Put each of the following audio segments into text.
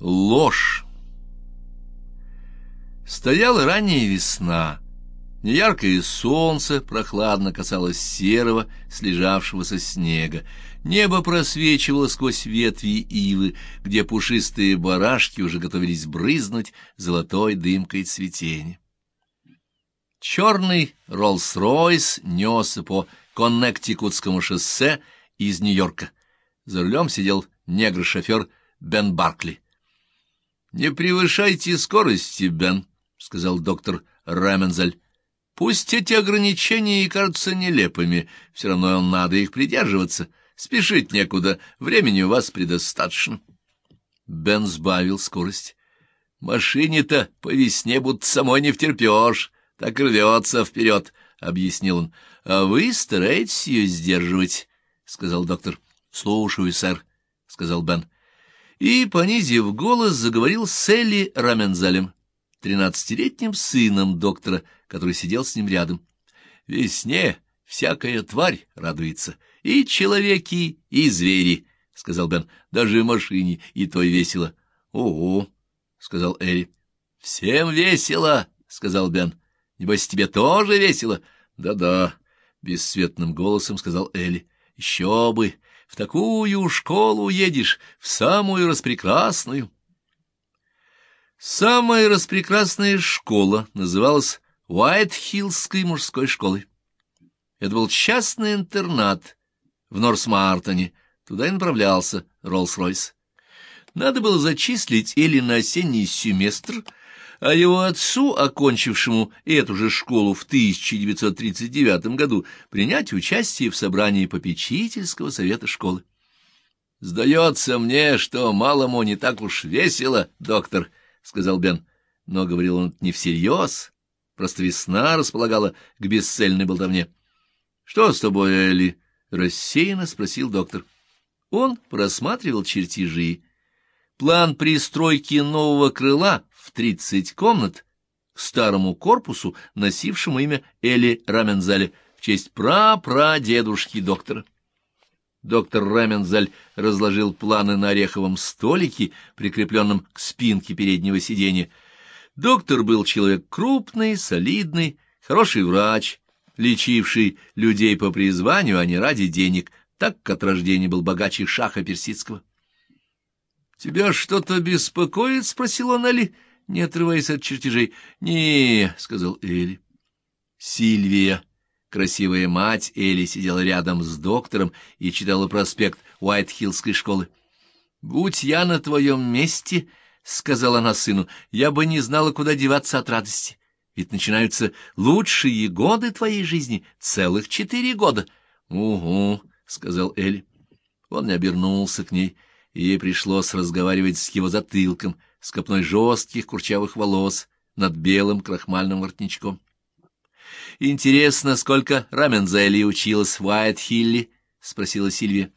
Ложь. Стояла ранняя весна. Неяркое солнце прохладно касалось серого, слежавшегося снега. Небо просвечивало сквозь ветви ивы, где пушистые барашки уже готовились брызнуть золотой дымкой цветения. Черный Роллс-Ройс несся по Коннектикутскому шоссе из Нью-Йорка. За рулем сидел негр-шофер Бен Баркли. — Не превышайте скорости, Бен, — сказал доктор Рамензель. — Пусть эти ограничения и кажутся нелепыми, все равно надо их придерживаться. Спешить некуда, времени у вас предостаточно. Бен сбавил скорость. — Машине-то по весне будто самой не втерпешь, так рвется вперед, — объяснил он. — А вы стараетесь ее сдерживать, — сказал доктор. — Слушаю, сэр, — сказал Бен и, понизив голос, заговорил с Элли Рамензалем, тринадцатилетним сыном доктора, который сидел с ним рядом. «Весне всякая тварь радуется, и человеки, и звери», — сказал Бен, — «даже машине, и той весело». «Ого», — сказал Элли. «Всем весело», — сказал Бен. «Небось, тебе тоже весело?» «Да-да», — бесцветным голосом сказал Элли. «Еще бы! В такую школу едешь, в самую распрекрасную. Самая распрекрасная школа называлась Уайтхиллской мужской школой. Это был частный интернат в Норсмартоне, туда и направлялся Роллс-Ройс. Надо было зачислить Элли на осенний семестр — а его отцу, окончившему эту же школу в 1939 году, принять участие в собрании попечительского совета школы. «Сдается мне, что малому не так уж весело, доктор», — сказал Бен. Но говорил он не всерьез, просто весна располагала к бесцельной болтовне. «Что с тобой, Элли?» — рассеянно спросил доктор. Он просматривал чертежи. План пристройки нового крыла тридцать комнат к старому корпусу, носившему имя Эли Рамензаля в честь прапрадедушки доктора. Доктор Рамензаль разложил планы на ореховом столике, прикрепленном к спинке переднего сиденья. Доктор был человек крупный, солидный, хороший врач, лечивший людей по призванию, а не ради денег, так как от рождения был богаче шаха персидского. — Тебя что-то беспокоит? — спросил он не отрываясь от чертежей. — Не, — сказал Элли. Сильвия, красивая мать Элли, сидела рядом с доктором и читала проспект Уайтхиллской школы. — Будь я на твоем месте, — сказала она сыну, — я бы не знала, куда деваться от радости. Ведь начинаются лучшие годы твоей жизни, целых четыре года. — Угу, — сказал Элли. Он не обернулся к ней, и ей пришлось разговаривать с его затылком — с копной жестких курчавых волос над белым крахмальным воротничком. «Интересно, сколько Рамензелли училась в Уайт-Хилле?» — спросила Сильвия.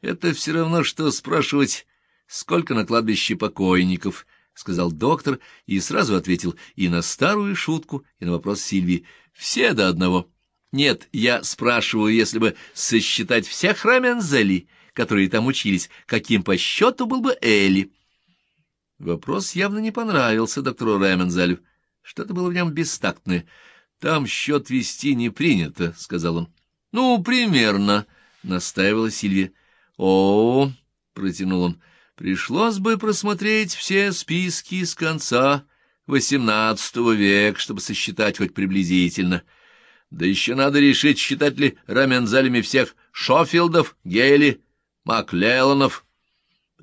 «Это все равно, что спрашивать, сколько на кладбище покойников», — сказал доктор и сразу ответил и на старую шутку, и на вопрос Сильвии. «Все до одного». «Нет, я спрашиваю, если бы сосчитать всех Рамензелли, которые там учились, каким по счету был бы Элли?» Вопрос явно не понравился доктору Ремензелю. Что-то было в нем бестактное. «Там счет вести не принято», — сказал он. «Ну, примерно», — настаивала Сильвия. «О, — протянул он, — пришлось бы просмотреть все списки с конца XVIII века, чтобы сосчитать хоть приблизительно. Да еще надо решить, считать ли Рамензалями всех Шофилдов, Гейли, Маклелланов, —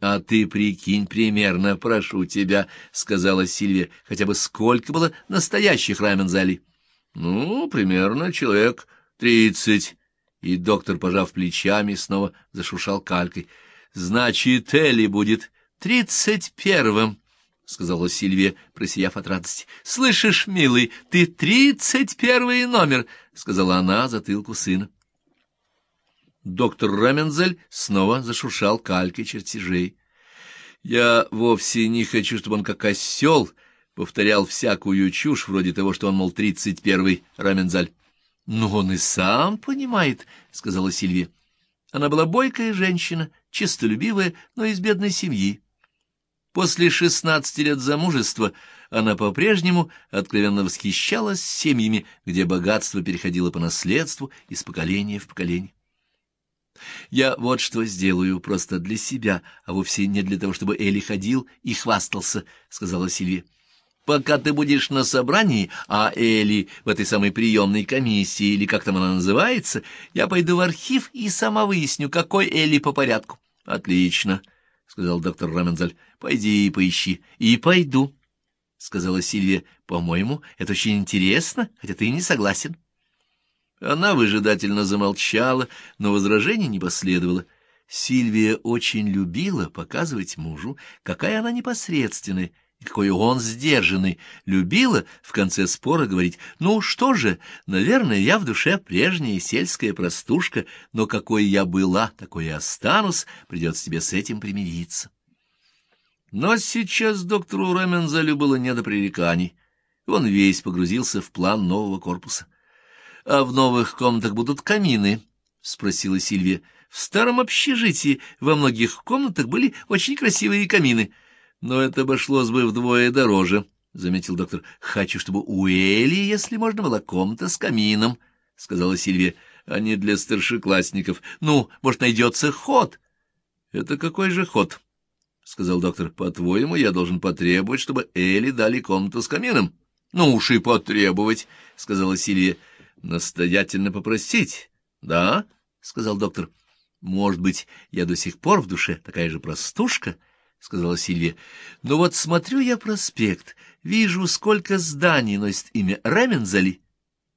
А ты прикинь примерно, прошу тебя, — сказала Сильвия, — хотя бы сколько было настоящих рамензалей? — Ну, примерно человек тридцать. И доктор, пожав плечами, снова зашуршал калькой. — Значит, Элли будет тридцать первым, — сказала Сильвия, просияв от радости. — Слышишь, милый, ты тридцать первый номер, — сказала она затылку сына. Доктор Рамензель снова зашуршал калькой чертежей. Я вовсе не хочу, чтобы он как осел повторял всякую чушь, вроде того, что он, мол, тридцать первый Рамензаль. — Но он и сам понимает, — сказала Сильвия. Она была бойкая женщина, чистолюбивая, но из бедной семьи. После шестнадцати лет замужества она по-прежнему откровенно восхищалась семьями, где богатство переходило по наследству из поколения в поколение. «Я вот что сделаю просто для себя, а вовсе не для того, чтобы Элли ходил и хвастался», — сказала Сильвия. «Пока ты будешь на собрании, а Элли в этой самой приемной комиссии, или как там она называется, я пойду в архив и сама выясню, какой Элли по порядку». «Отлично», — сказал доктор Рамензаль. Пойди и поищи. И пойду, — сказала Сильвия. По-моему, это очень интересно, хотя ты не согласен. Она выжидательно замолчала, но возражений не последовало. Сильвия очень любила показывать мужу, какая она непосредственная, и какой он сдержанный. Любила в конце спора говорить, «Ну что же, наверное, я в душе прежняя сельская простушка, но какой я была, такой и останусь, придется тебе с этим примириться». Но сейчас доктору Ремензелю было не до пререканий. Он весь погрузился в план нового корпуса. — А в новых комнатах будут камины? — спросила Сильвия. — В старом общежитии во многих комнатах были очень красивые камины. Но это обошлось бы вдвое дороже, — заметил доктор. — Хочу, чтобы у Эли, если можно, была комната с камином, — сказала Сильвия. — А не для старшеклассников. Ну, может, найдется ход. — Это какой же ход? —— сказал доктор. — По-твоему, я должен потребовать, чтобы Элли дали комнату с камином? — Ну уж и потребовать, — сказала Сильвия. — Настоятельно попросить. — Да, — сказал доктор. — Может быть, я до сих пор в душе такая же простушка? — сказала Сильвия. — Но вот смотрю я проспект, вижу, сколько зданий носит имя Ремензали.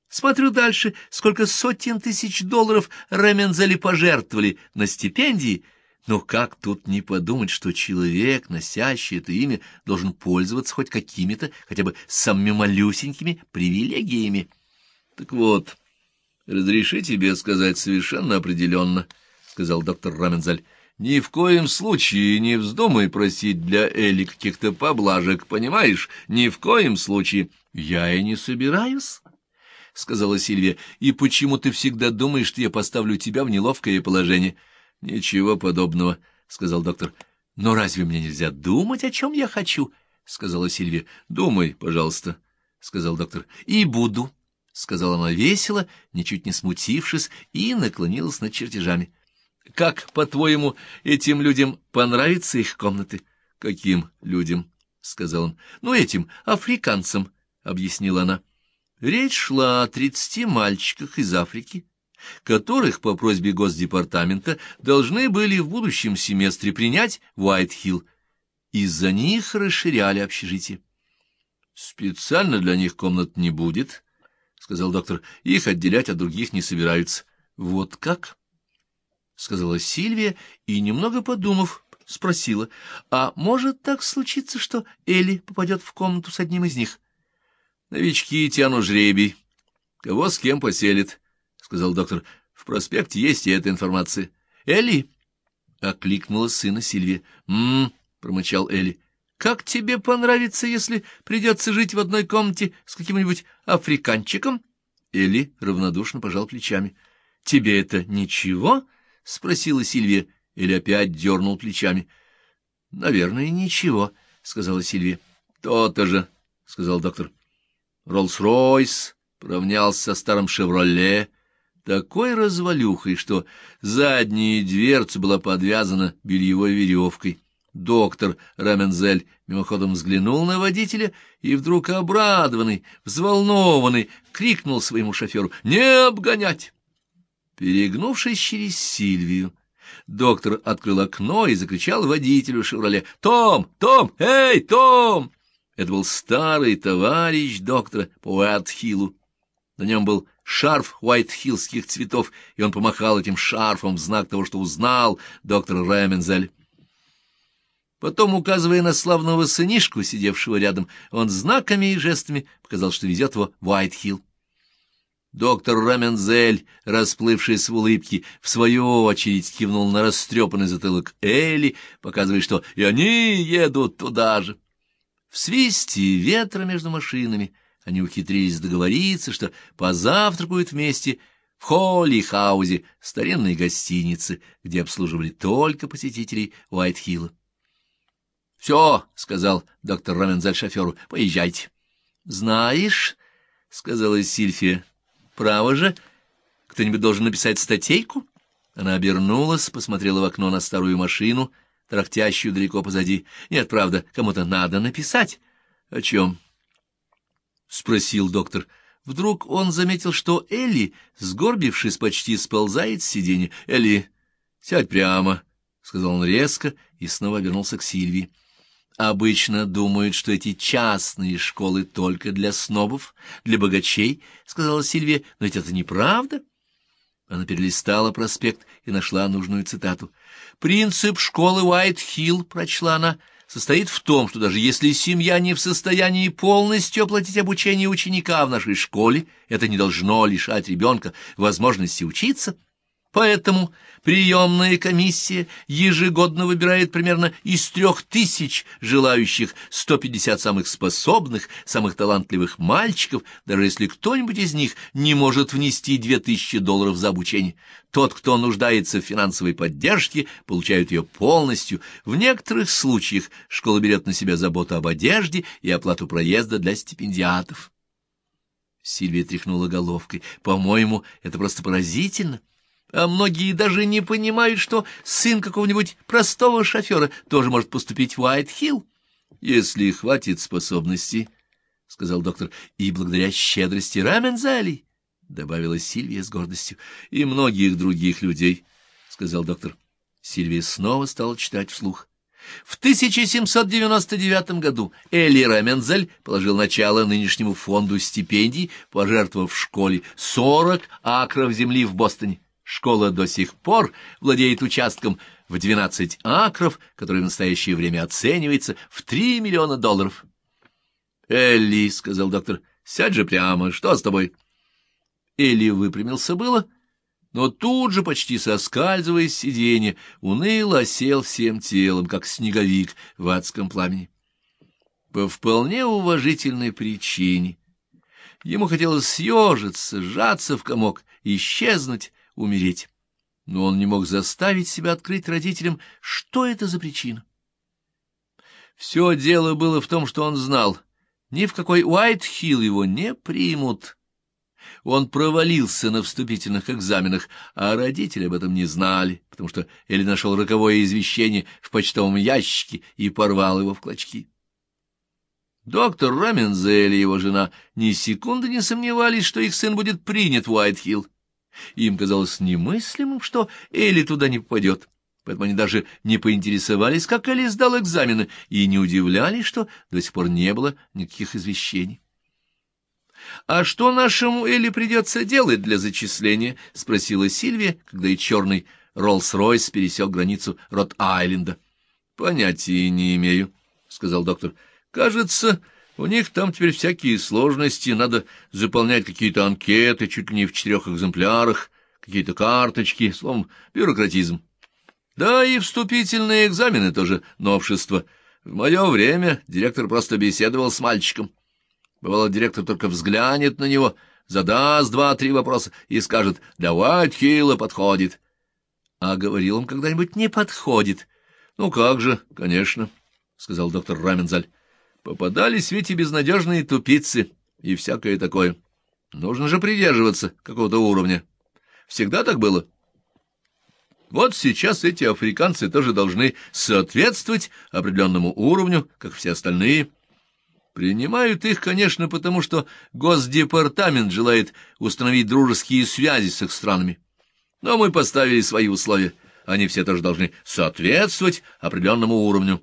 Смотрю дальше, сколько сотен тысяч долларов Ремензали пожертвовали на стипендии — но как тут не подумать, что человек, носящий это имя, должен пользоваться хоть какими-то, хотя бы самыми малюсенькими привилегиями? Так вот, разреши тебе сказать совершенно определенно, — сказал доктор Рамензаль. Ни в коем случае не вздумай просить для Эли каких-то поблажек, понимаешь? Ни в коем случае. Я и не собираюсь, — сказала Сильвия. И почему ты всегда думаешь, что я поставлю тебя в неловкое положение? —— Ничего подобного, — сказал доктор. — Но разве мне нельзя думать, о чем я хочу? — сказала Сильвия. — Думай, пожалуйста, — сказал доктор. — И буду, — сказала она весело, ничуть не смутившись, и наклонилась над чертежами. — Как, по-твоему, этим людям понравятся их комнаты? — Каким людям? — сказал он. — Ну, этим, африканцам, — объяснила она. Речь шла о тридцати мальчиках из Африки, которых по просьбе Госдепартамента должны были в будущем семестре принять в Уайт-Хилл. Из-за них расширяли общежитие. «Специально для них комнат не будет», — сказал доктор. «Их отделять от других не собираются». «Вот как?» — сказала Сильвия и, немного подумав, спросила. «А может так случиться, что Элли попадет в комнату с одним из них?» «Новички тянут жребий. Кого с кем поселит?» сказал доктор. — В проспекте есть и эта информация. — Элли! — окликнула сына Сильвия. «М-м-м», промычал Элли. — Как тебе понравится, если придется жить в одной комнате с каким-нибудь африканчиком? Элли равнодушно пожал плечами. — Тебе это ничего? — спросила Сильвия. Элли опять дернул плечами. — Наверное, ничего, — сказала Сильвия. — То-то же, — сказал доктор. Роллс-Ройс поравнялся со старым «Шевроле», такой развалюхой, что задняя дверца была подвязана бельевой веревкой. Доктор Рамензель мимоходом взглянул на водителя и вдруг обрадованный, взволнованный, крикнул своему шоферу «Не обгонять!». Перегнувшись через Сильвию, доктор открыл окно и закричал водителю «Шевроле» «Том! Том! Эй, Том!». Это был старый товарищ доктора по Уайтхиллу. На нем был шарф уайтхиллских цветов, и он помахал этим шарфом в знак того, что узнал доктор Ремензель. Потом, указывая на славного сынишку, сидевшего рядом, он знаками и жестами показал, что везет его в Уайтхилл. Доктор Рамензель, расплывшись в улыбке, в свою очередь кивнул на растрепанный затылок Элли, показывая, что и они едут туда же. В свисте ветра между машинами — они ухитрились договориться, что позавтракают вместе в Холли-хаузе, старинной гостинице, где обслуживали только посетителей Уайтхилла. Все, — сказал доктор Рамензаль шоферу, — поезжайте. — Знаешь, — сказала Сильфия, — право же, кто-нибудь должен написать статейку? Она обернулась, посмотрела в окно на старую машину, трактящую далеко позади. Нет, правда, кому-то надо написать. — О чем? — спросил доктор. Вдруг он заметил, что Элли, сгорбившись, почти сползает с сиденья. — Элли, сядь прямо, — сказал он резко и снова вернулся к Сильвии. Обычно думают, что эти частные школы только для снобов, для богачей, — сказала Сильвия, — но ведь это неправда. Она перелистала проспект и нашла нужную цитату. «Принцип школы Уайт-Хилл», — прочла она, — «состоит в том, что даже если семья не в состоянии полностью оплатить обучение ученика в нашей школе, это не должно лишать ребенка возможности учиться». Поэтому приемная комиссия ежегодно выбирает примерно из трех тысяч желающих 150 самых способных, самых талантливых мальчиков, даже если кто-нибудь из них не может внести 2000 долларов за обучение. Тот, кто нуждается в финансовой поддержке, получает ее полностью. В некоторых случаях школа берет на себя заботу об одежде и оплату проезда для стипендиатов. Сильвия тряхнула головкой. «По-моему, это просто поразительно» а многие даже не понимают, что сын какого-нибудь простого шофера тоже может поступить в Уайт-Хилл. Если хватит способностей, — сказал доктор, — и благодаря щедрости Рамензали, — добавила Сильвия с гордостью, — и многих других людей, — сказал доктор. Сильвия снова стала читать вслух. В 1799 году Эли Рамензель положил начало нынешнему фонду стипендий, пожертвовав в школе 40 акров земли в Бостоне. Школа до сих пор владеет участком в 12 акров, который в настоящее время оценивается в 3 миллиона долларов. «Элли», — сказал доктор, — «сядь же прямо, что с тобой?» Элли выпрямился было, но тут же, почти соскальзывая с сиденья, уныло осел всем телом, как снеговик в адском пламени. По вполне уважительной причине. Ему хотелось съежиться, сжаться в комок, исчезнуть, умереть. Но он не мог заставить себя открыть родителям, что это за причина. Все дело было в том, что он знал, ни в какой Уайт-Хилл его не примут. Он провалился на вступительных экзаменах, а родители об этом не знали, потому что Элли нашел роковое извещение в почтовом ящике и порвал его в клочки. Доктор Рамензель и его жена ни секунды не сомневались, что их сын будет принят в Уайт-Хилл. Им казалось немыслимым, что Элли туда не попадет, поэтому они даже не поинтересовались, как Элли сдал экзамены, и не удивлялись, что до сих пор не было никаких извещений. «А что нашему Элли придется делать для зачисления?» — спросила Сильвия, когда и черный Роллс-Ройс пересек границу Рот-Айленда. «Понятия не имею», — сказал доктор. «Кажется, у них там теперь всякие сложности, надо заполнять какие-то анкеты, чуть ли не в четырех экземплярах, какие-то карточки, словом, бюрократизм. Да и вступительные экзамены тоже новшество. В мое время директор просто беседовал с мальчиком. Бывало, директор только взглянет на него, задаст два-три вопроса и скажет «Да Уайтхилла подходит». А говорил он когда-нибудь «не подходит». «Ну как же, конечно», — сказал доктор Рамензаль. Попадались ведь и безнадежные тупицы, и всякое такое. Нужно же придерживаться какого-то уровня. Всегда так было. Вот сейчас эти африканцы тоже должны соответствовать определенному уровню, как все остальные. Принимают их, конечно, потому что Госдепартамент желает установить дружеские связи с их странами. Но мы поставили свои условия. Они все тоже должны соответствовать определенному уровню.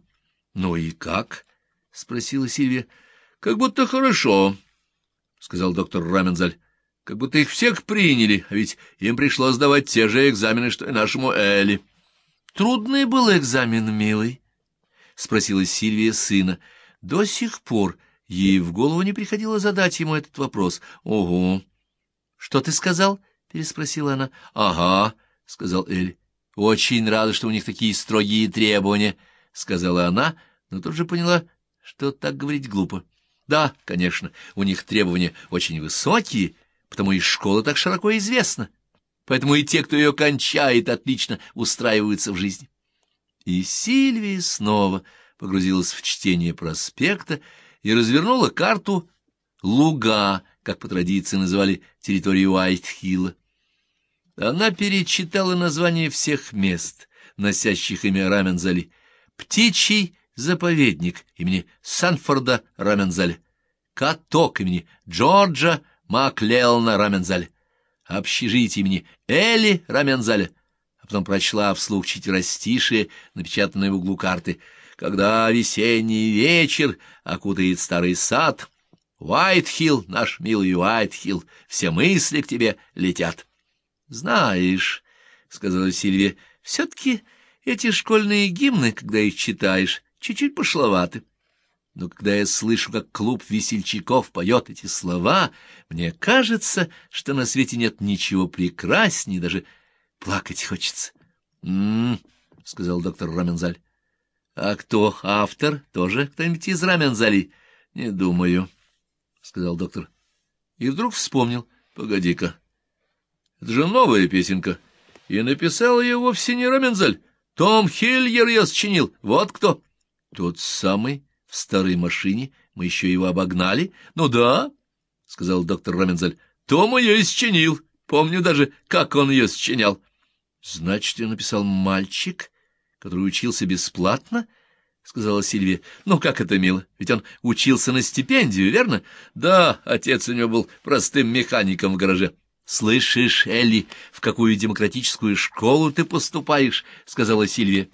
Ну и как? — спросила Сильвия. — Как будто хорошо, — сказал доктор Рамензаль. — Как будто их всех приняли, а ведь им пришлось сдавать те же экзамены, что и нашему Элли. — Трудный был экзамен, милый, — спросила Сильвия сына. До сих пор ей в голову не приходило задать ему этот вопрос. — Ого! — Что ты сказал? — переспросила она. — Ага, — сказал Элли. — Очень рада, что у них такие строгие требования, — сказала она, но тут же поняла, что так говорить глупо. Да, конечно, у них требования очень высокие, потому и школа так широко известна. Поэтому и те, кто ее кончает, отлично устраиваются в жизни. И Сильвия снова погрузилась в чтение проспекта и развернула карту «Луга», как по традиции называли территорию Уайт-Хилла. Она перечитала названия всех мест, носящих имя Рамензали. «Птичий заповедник» имени Санфорда Рамензаля, «Каток» имени Джорджа Маклелна Рамензаля, «Общежитие» имени Эли Рамензаля, а потом прочла вслух четверостишие, напечатанное в углу карты. «Когда весенний вечер окутает старый сад, Уайтхилл, наш милый Уайтхилл, все мысли к тебе летят». «Знаешь», — сказала Сильвия, — «все-таки эти школьные гимны, когда их читаешь, чуть-чуть пошловаты. Но когда я слышу, как клуб весельчаков поет эти слова, мне кажется, что на свете нет ничего прекраснее, даже плакать хочется. «М-м-м», сказал доктор Рамензаль. «А кто автор? Тоже кто-нибудь из Рамензали?» «Не думаю», — сказал доктор. И вдруг вспомнил. «Погоди-ка, это же новая песенка. И написал ее вовсе не Рамензаль. Том Хильер ее сочинил. Вот кто. Тот самый, в старой машине. Мы еще его обогнали. Ну да, — сказал доктор Рамензаль. Том ее и сочинил. Помню даже, как он ее сочинял. Значит, я написал мальчик, который учился бесплатно? — сказала Сильвия. — Ну, как это мило, ведь он учился на стипендию, верно? Да, отец у него был простым механиком в гараже. «Слышишь, Элли, в какую демократическую школу ты поступаешь?» — сказала Сильвия.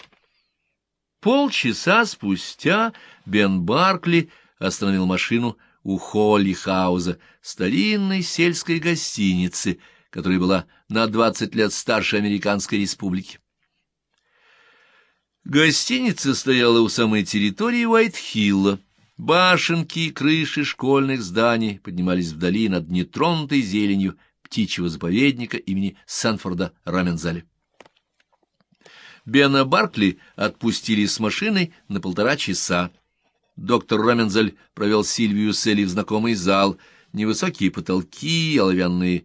Полчаса спустя Бен Баркли остановил машину у Холли Хауза, старинной сельской гостиницы, которая была на двадцать лет старше Американской республики. Гостиница стояла у самой территории Уайт-Хилла. Башенки и крыши школьных зданий поднимались вдали над нетронутой зеленью, птичьего заповедника имени Санфорда Рамензаля. Бена Баркли отпустили с машиной на полтора часа. Доктор Рамензаль провел Сильвию с в знакомый зал. Невысокие потолки, оловянные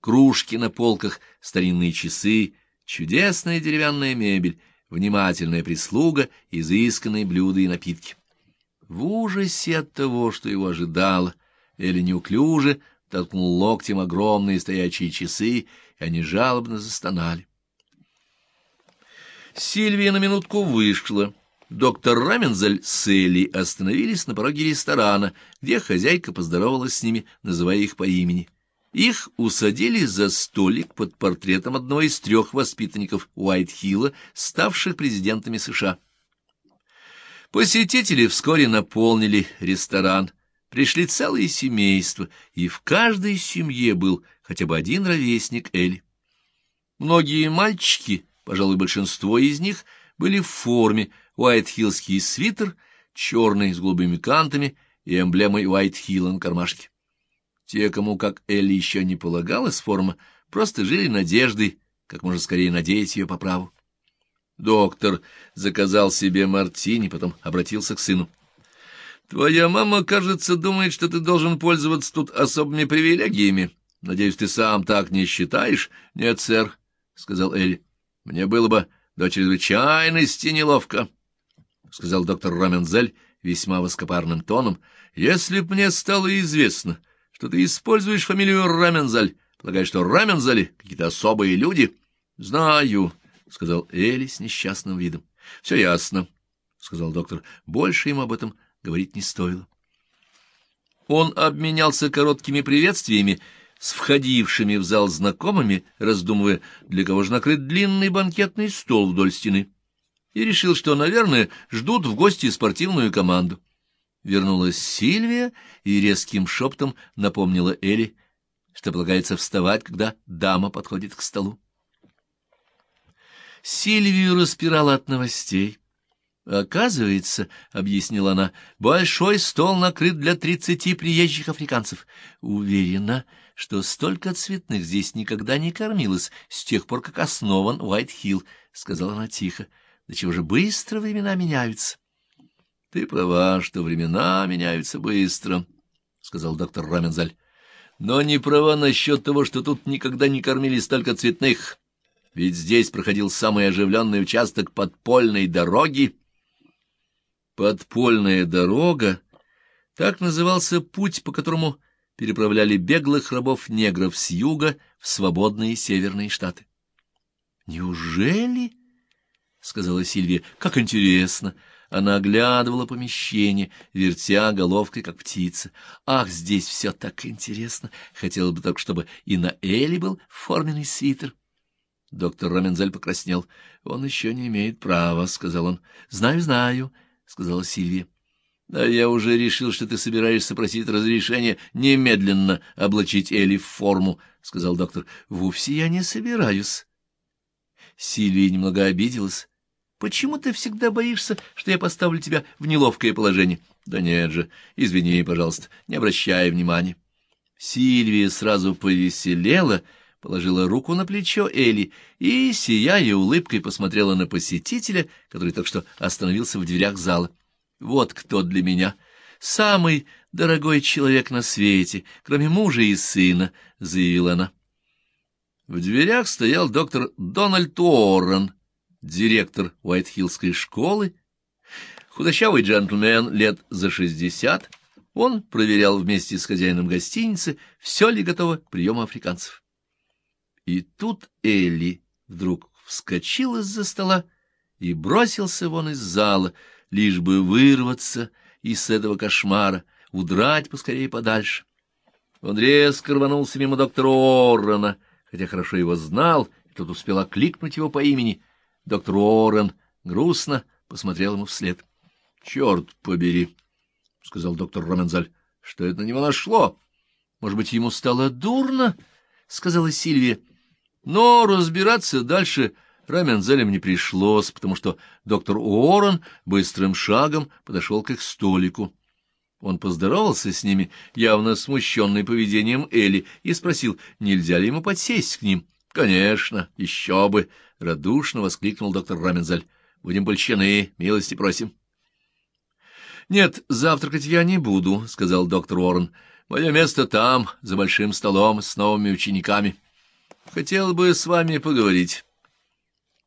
кружки на полках, старинные часы, чудесная деревянная мебель, внимательная прислуга, изысканные блюда и напитки. В ужасе от того, что его ожидало, Элли неуклюже толкнул локтем огромные стоячие часы, и они жалобно застонали. Сильвия на минутку вышла. Доктор Рамензель с Элли остановились на пороге ресторана, где хозяйка поздоровалась с ними, называя их по имени. Их усадили за столик под портретом одного из трех воспитанников Уайтхилла, ставших президентами США. Посетители вскоре наполнили ресторан — пришли целые семейства, и в каждой семье был хотя бы один ровесник Элли. Многие мальчики, пожалуй, большинство из них, были в форме, уайтхиллский свитер, черный с голубыми кантами и эмблемой Уайтхилла на кармашке. Те, кому, как Элли, еще не полагалась форма, просто жили надеждой, как можно скорее надеять ее по праву. Доктор заказал себе мартини, потом обратился к сыну. Твоя мама, кажется, думает, что ты должен пользоваться тут особыми привилегиями. Надеюсь, ты сам так не считаешь? Нет, сэр, — сказал Элли. Мне было бы до чрезвычайности неловко, — сказал доктор Рамензель весьма воскопарным тоном. Если б мне стало известно, что ты используешь фамилию Рамензаль, полагаешь, что Рамензали какие-то особые люди? — Знаю, — сказал Элли с несчастным видом. — Все ясно, — сказал доктор. Больше ему об этом говорить не стоило. Он обменялся короткими приветствиями с входившими в зал знакомыми, раздумывая, для кого же накрыт длинный банкетный стол вдоль стены, и решил, что, наверное, ждут в гости спортивную команду. Вернулась Сильвия и резким шептом напомнила Элли, что полагается вставать, когда дама подходит к столу. Сильвию распирала от новостей. Оказывается, — объяснила она, — большой стол накрыт для тридцати приезжих африканцев. Уверена, что столько цветных здесь никогда не кормилось с тех пор, как основан Уайт-Хилл, — сказала она тихо. Да чего же быстро времена меняются? — Ты права, что времена меняются быстро, — сказал доктор Рамензаль. — Но не права насчет того, что тут никогда не кормили столько цветных. Ведь здесь проходил самый оживленный участок подпольной дороги, Подпольная дорога — так назывался путь, по которому переправляли беглых рабов-негров с юга в свободные северные штаты. «Неужели?» — сказала Сильвия. «Как интересно!» Она оглядывала помещение, вертя головкой, как птица. «Ах, здесь все так интересно! Хотела бы только, чтобы и на Элли был форменный свитер». Доктор Рамензель покраснел. «Он еще не имеет права», — сказал он. «Знаю, знаю», — сказала Сильвия. «Да я уже решил, что ты собираешься просить разрешения немедленно облачить Элли в форму», — сказал доктор. «Вовсе я не собираюсь». Сильвия немного обиделась. Почему ты всегда боишься, что я поставлю тебя в неловкое положение? Да нет же, извини, пожалуйста, не обращай внимания. Сильвия сразу повеселела, положила руку на плечо Эли и, сияя улыбкой, посмотрела на посетителя, который только что остановился в дверях зала. Вот кто для меня самый дорогой человек на свете, кроме мужа и сына, — заявила она. В дверях стоял доктор Дональд Уоррен, директор Уайтхиллской школы, худощавый джентльмен лет за шестьдесят, он проверял вместе с хозяином гостиницы, все ли готово к приему африканцев. И тут Элли вдруг вскочил из-за стола и бросился вон из зала, лишь бы вырваться из этого кошмара, удрать поскорее подальше. Он резко рванулся мимо доктора Оррона, хотя хорошо его знал, и тот успел окликнуть его по имени — Доктор Уоррен грустно посмотрел ему вслед. — Черт побери, — сказал доктор Ромензаль, — что это на него нашло? Может быть, ему стало дурно? — сказала Сильвия. Но разбираться дальше Рамензелем не пришлось, потому что доктор Уоррен быстрым шагом подошел к их столику. Он поздоровался с ними, явно смущенный поведением Элли, и спросил, нельзя ли ему подсесть к ним. — Конечно, еще бы! — радушно воскликнул доктор Рамензаль. — Будем польщены, милости просим. — Нет, завтракать я не буду, — сказал доктор Уоррен. — Мое место там, за большим столом, с новыми учениками. Хотел бы с вами поговорить.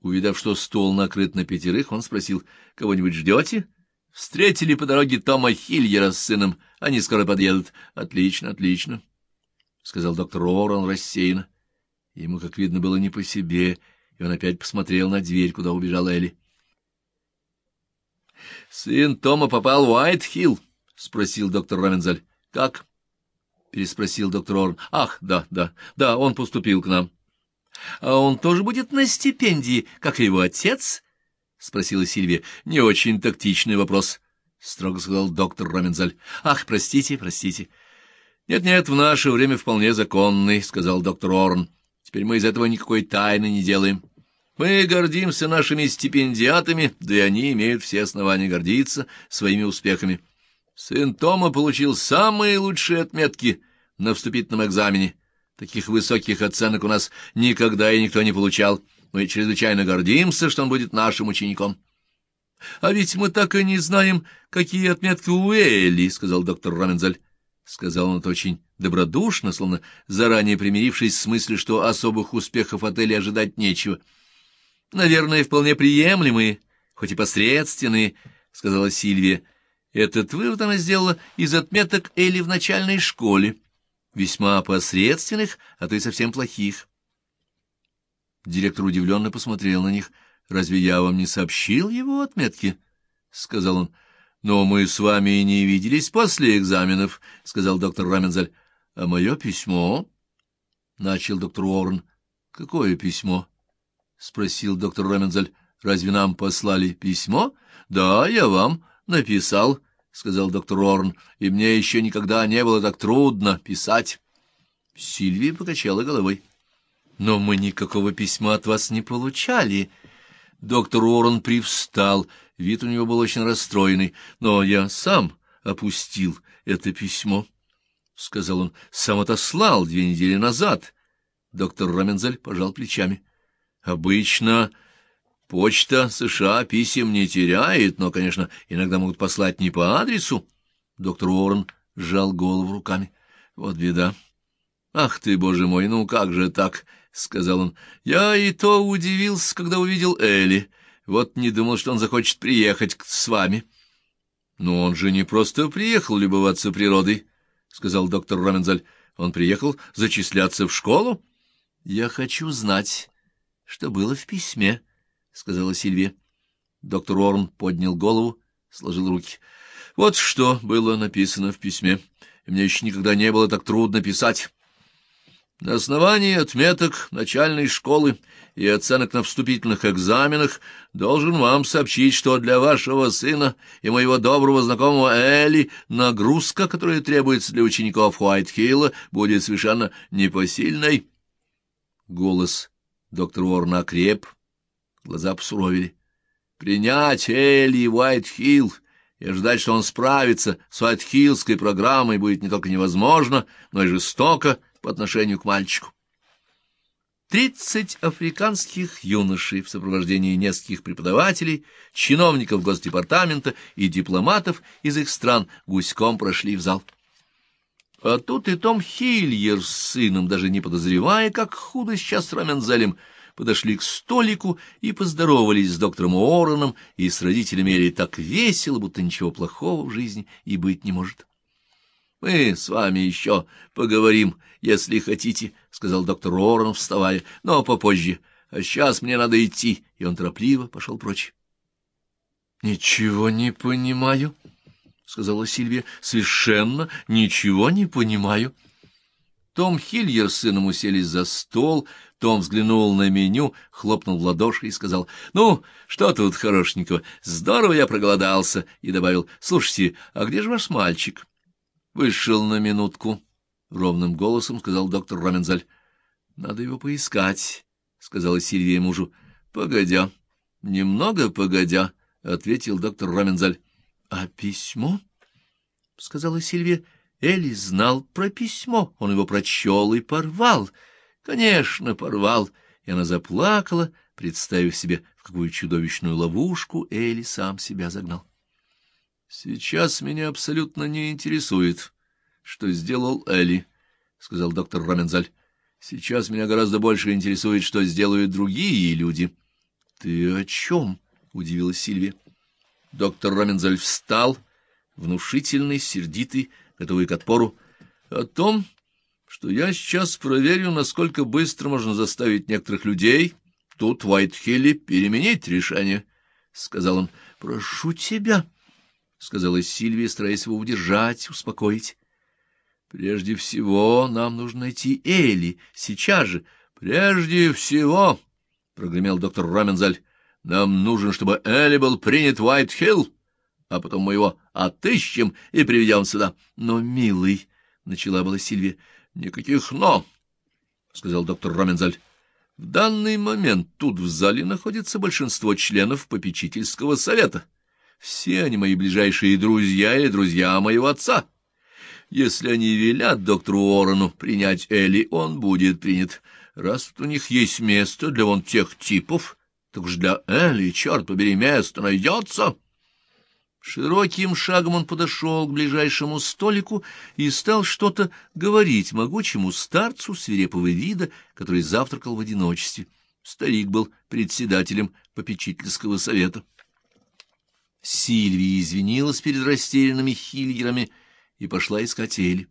Увидав, что стол накрыт на пятерых, он спросил, — Кого-нибудь ждете? — Встретили по дороге Тома Хильера с сыном. Они скоро подъедут. — Отлично, отлично, — сказал доктор Уоррен рассеянно. Ему, как видно, было не по себе, и он опять посмотрел на дверь, куда убежала Элли. — Сын Тома попал в Уайтхилл? — спросил доктор Рамензаль. — Как? — переспросил доктор Орн. — Ах, да, да, да, он поступил к нам. — А он тоже будет на стипендии, как и его отец? — спросила Сильвия. — Не очень тактичный вопрос, — строго сказал доктор Рамензаль. — Ах, простите, простите. «Нет, — Нет-нет, в наше время вполне законный, — сказал доктор Орн. Теперь мы из этого никакой тайны не делаем. Мы гордимся нашими стипендиатами, да и они имеют все основания гордиться своими успехами. Сын Тома получил самые лучшие отметки на вступительном экзамене. Таких высоких оценок у нас никогда и никто не получал. Мы чрезвычайно гордимся, что он будет нашим учеником. — А ведь мы так и не знаем, какие отметки у Элли, — сказал доктор Рамензаль. Сказал он это очень добродушно, словно заранее примирившись с мыслью, что особых успехов от Эли ожидать нечего. — Наверное, вполне приемлемые, хоть и посредственные, — сказала Сильвия. Этот вывод она сделала из отметок Эли в начальной школе, весьма посредственных, а то и совсем плохих. Директор удивленно посмотрел на них. — Разве я вам не сообщил его отметки? — сказал он. Но мы с вами и не виделись после экзаменов, — сказал доктор Рамензаль. — А мое письмо? — начал доктор Уоррен. — Какое письмо? — спросил доктор Рамензаль. — Разве нам послали письмо? — Да, я вам написал, — сказал доктор Уоррен. — И мне еще никогда не было так трудно писать. Сильвия покачала головой. — Но мы никакого письма от вас не получали. Доктор Уоррен привстал — Вид у него был очень расстроенный. Но я сам опустил это письмо, — сказал он. Сам отослал две недели назад. Доктор Рамензель пожал плечами. Обычно почта США писем не теряет, но, конечно, иногда могут послать не по адресу. Доктор Уоррен сжал голову руками. Вот беда. Ах ты, боже мой, ну как же так? — сказал он. Я и то удивился, когда увидел Элли. Вот не думал, что он захочет приехать с вами. — Но он же не просто приехал любоваться природой, — сказал доктор Ромензаль. — Он приехал зачисляться в школу? — Я хочу знать, что было в письме, — сказала Сильвия. Доктор Орн поднял голову, сложил руки. — Вот что было написано в письме. Мне еще никогда не было так трудно писать. На основании отметок начальной школы и оценок на вступительных экзаменах должен вам сообщить, что для вашего сына и моего доброго знакомого Элли нагрузка, которая требуется для учеников Хуайтхилла, будет совершенно непосильной. Голос доктора Уорна окреп, глаза посуровили. Принять Элли Уайтхилл и ждать, что он справится с Уайтхиллской программой, будет не только невозможно, но и жестоко, по отношению к мальчику. Тридцать африканских юношей в сопровождении нескольких преподавателей, чиновников Госдепартамента и дипломатов из их стран гуськом прошли в зал. А тут и Том Хильер с сыном, даже не подозревая, как худо сейчас с Рамензелем, подошли к столику и поздоровались с доктором Уорреном и с родителями Элли так весело, будто ничего плохого в жизни и быть не может. — Мы с вами еще поговорим, если хотите, — сказал доктор Уоррен, вставая, — но попозже. А сейчас мне надо идти, и он торопливо пошел прочь. — Ничего не понимаю, — сказала Сильвия, — совершенно ничего не понимаю. Том Хильер с сыном уселись за стол, том взглянул на меню, хлопнул в ладоши и сказал, «Ну, что тут хорошенького? Здорово я проголодался!» и добавил, «Слушайте, а где же ваш мальчик?» Вышел на минутку, — ровным голосом сказал доктор Рамензаль. — Надо его поискать, — сказала Сильвия мужу. — Погодя, немного погодя, — ответил доктор Рамензаль. — А письмо? — сказала Сильвия. Элли знал про письмо, он его прочел и порвал. Конечно, порвал. И она заплакала, представив себе, в какую чудовищную ловушку Элли сам себя загнал. Сейчас меня абсолютно не интересует, что сделал Элли, — сказал доктор Рамензаль. Сейчас меня гораздо больше интересует, что сделают другие люди. — Ты о чем? — удивилась Сильвия. Доктор Рамензаль встал, внушительный, сердитый, готовый к отпору. — О том, что я сейчас проверю, насколько быстро можно заставить некоторых людей тут, в Уайтхилле, переменить решение, — сказал он. — Прошу тебя. —— сказала Сильвия, стараясь его удержать, успокоить. — Прежде всего нам нужно найти Элли, сейчас же. — Прежде всего, — прогремел доктор Рамензаль, — нам нужно, чтобы Элли был принят в Уайт-Хилл, а потом мы его отыщем и приведем сюда. — Но, милый, — начала была Сильвия, — никаких «но», — сказал доктор Рамензаль. В данный момент тут в зале находится большинство членов попечительского совета. Все они мои ближайшие друзья или друзья моего отца. Если они велят доктору Уоррену принять Элли, он будет принят. Раз у них есть место для вон тех типов, так уж для Элли, черт побери, место найдется. Широким шагом он подошел к ближайшему столику и стал что-то говорить могучему старцу свирепого вида, который завтракал в одиночестве. Старик был председателем попечительского совета. Сильвия извинилась перед растерянными хильгерами и пошла искать Эли.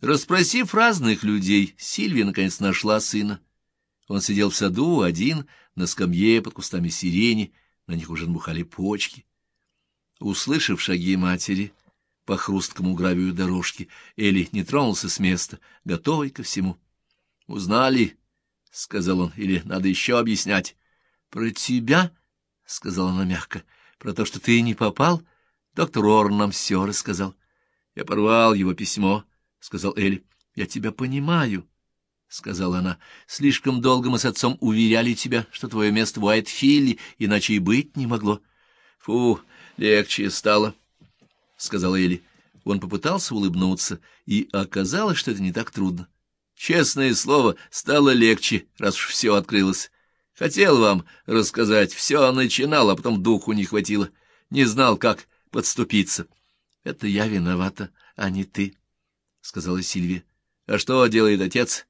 Распросив разных людей, Сильвия наконец нашла сына. Он сидел в саду один, на скамье под кустами сирени, на них уже набухали почки. Услышав шаги матери по хрусткому гравию дорожки, Эли не тронулся с места, готовый ко всему. — Узнали, — сказал он, — или надо еще объяснять. — Про тебя, — сказала она мягко, — про то, что ты не попал, доктор Орн нам все рассказал. Я порвал его письмо, — сказал Элли. — Я тебя понимаю, — сказала она. — Слишком долго мы с отцом уверяли тебя, что твое место в Уайт-Хилле, иначе и быть не могло. — Фу, легче стало, — сказал Элли. Он попытался улыбнуться, и оказалось, что это не так трудно. Честное слово, стало легче, раз уж все открылось. Хотел вам рассказать, все начинал, а потом духу не хватило. Не знал, как подступиться. — Это я виновата, а не ты, — сказала Сильвия. — А что делает отец?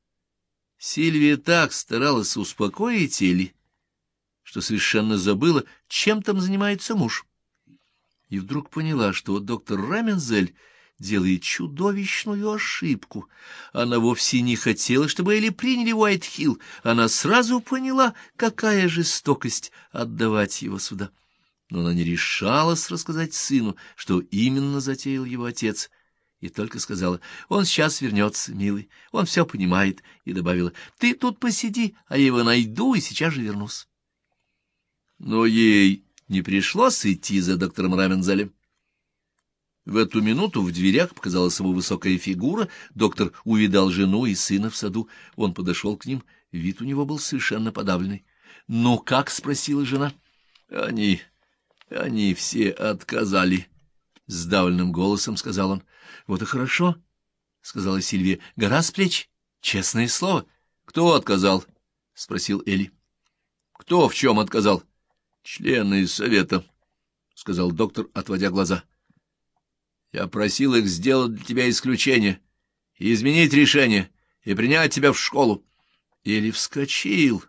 Сильвия так старалась успокоить Эли, что совершенно забыла, чем там занимается муж. И вдруг поняла, что доктор Рамензель делает чудовищную ошибку. Она вовсе не хотела, чтобы Элли приняли Уайт-Хилл. Она сразу поняла, какая жестокость отдавать его сюда. Но она не решалась рассказать сыну, что именно затеял его отец, и только сказала, «Он сейчас вернется, милый, он все понимает», и добавила, «Ты тут посиди, а я его найду и сейчас же вернусь». Но ей не пришлось идти за доктором Рамензелем. В эту минуту в дверях показалась его высокая фигура, доктор увидал жену и сына в саду. Он подошел к ним, вид у него был совершенно подавленный. — Ну как? — спросила жена. — Они... они все отказали, — сдавленным голосом сказал он. — Вот и хорошо, — сказала Сильвия. — Гора с плеч, честное слово. — Кто отказал? — спросил Эли. — Кто в чем отказал? — Члены совета, — сказал доктор, отводя глаза. — я просил их сделать для тебя исключение, изменить решение, и принять тебя в школу. Или вскочил,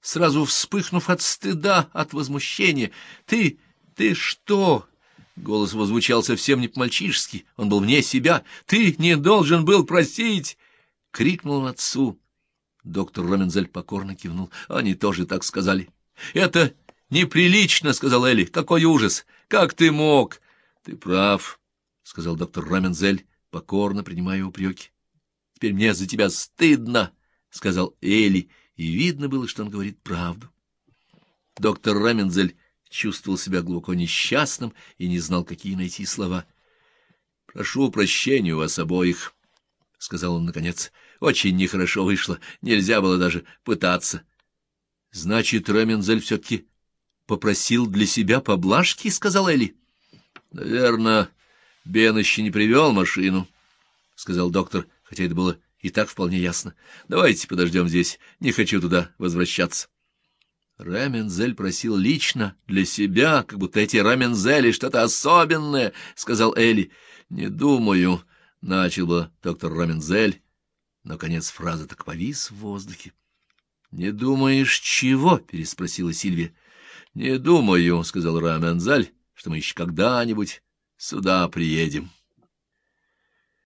сразу вспыхнув от стыда, от возмущения. Ты, ты что? Голос возвучал совсем не по-мальчишески, он был вне себя. Ты не должен был просить! Крикнул отцу. Доктор Ромензель покорно кивнул. Они тоже так сказали. Это неприлично, — сказал Элли. Какой ужас! Как ты мог? Ты прав. — сказал доктор Рамензель, покорно принимая упреки. — Теперь мне за тебя стыдно, — сказал Эли, и видно было, что он говорит правду. Доктор Рамензель чувствовал себя глубоко несчастным и не знал, какие найти слова. — Прошу прощения у вас обоих, — сказал он наконец. — Очень нехорошо вышло, нельзя было даже пытаться. — Значит, Рамензель все-таки попросил для себя поблажки, — сказал Эли. — Наверное... Бен еще не привел машину, — сказал доктор, хотя это было и так вполне ясно. — Давайте подождем здесь, не хочу туда возвращаться. Рамензель просил лично, для себя, как будто эти Рамензели что-то особенное, — сказал Элли. — Не думаю, — начал бы доктор Рамензель, но конец фразы так повис в воздухе. — Не думаешь, чего? — переспросила Сильвия. — Не думаю, — сказал Рамензель, — что мы еще когда-нибудь сюда приедем.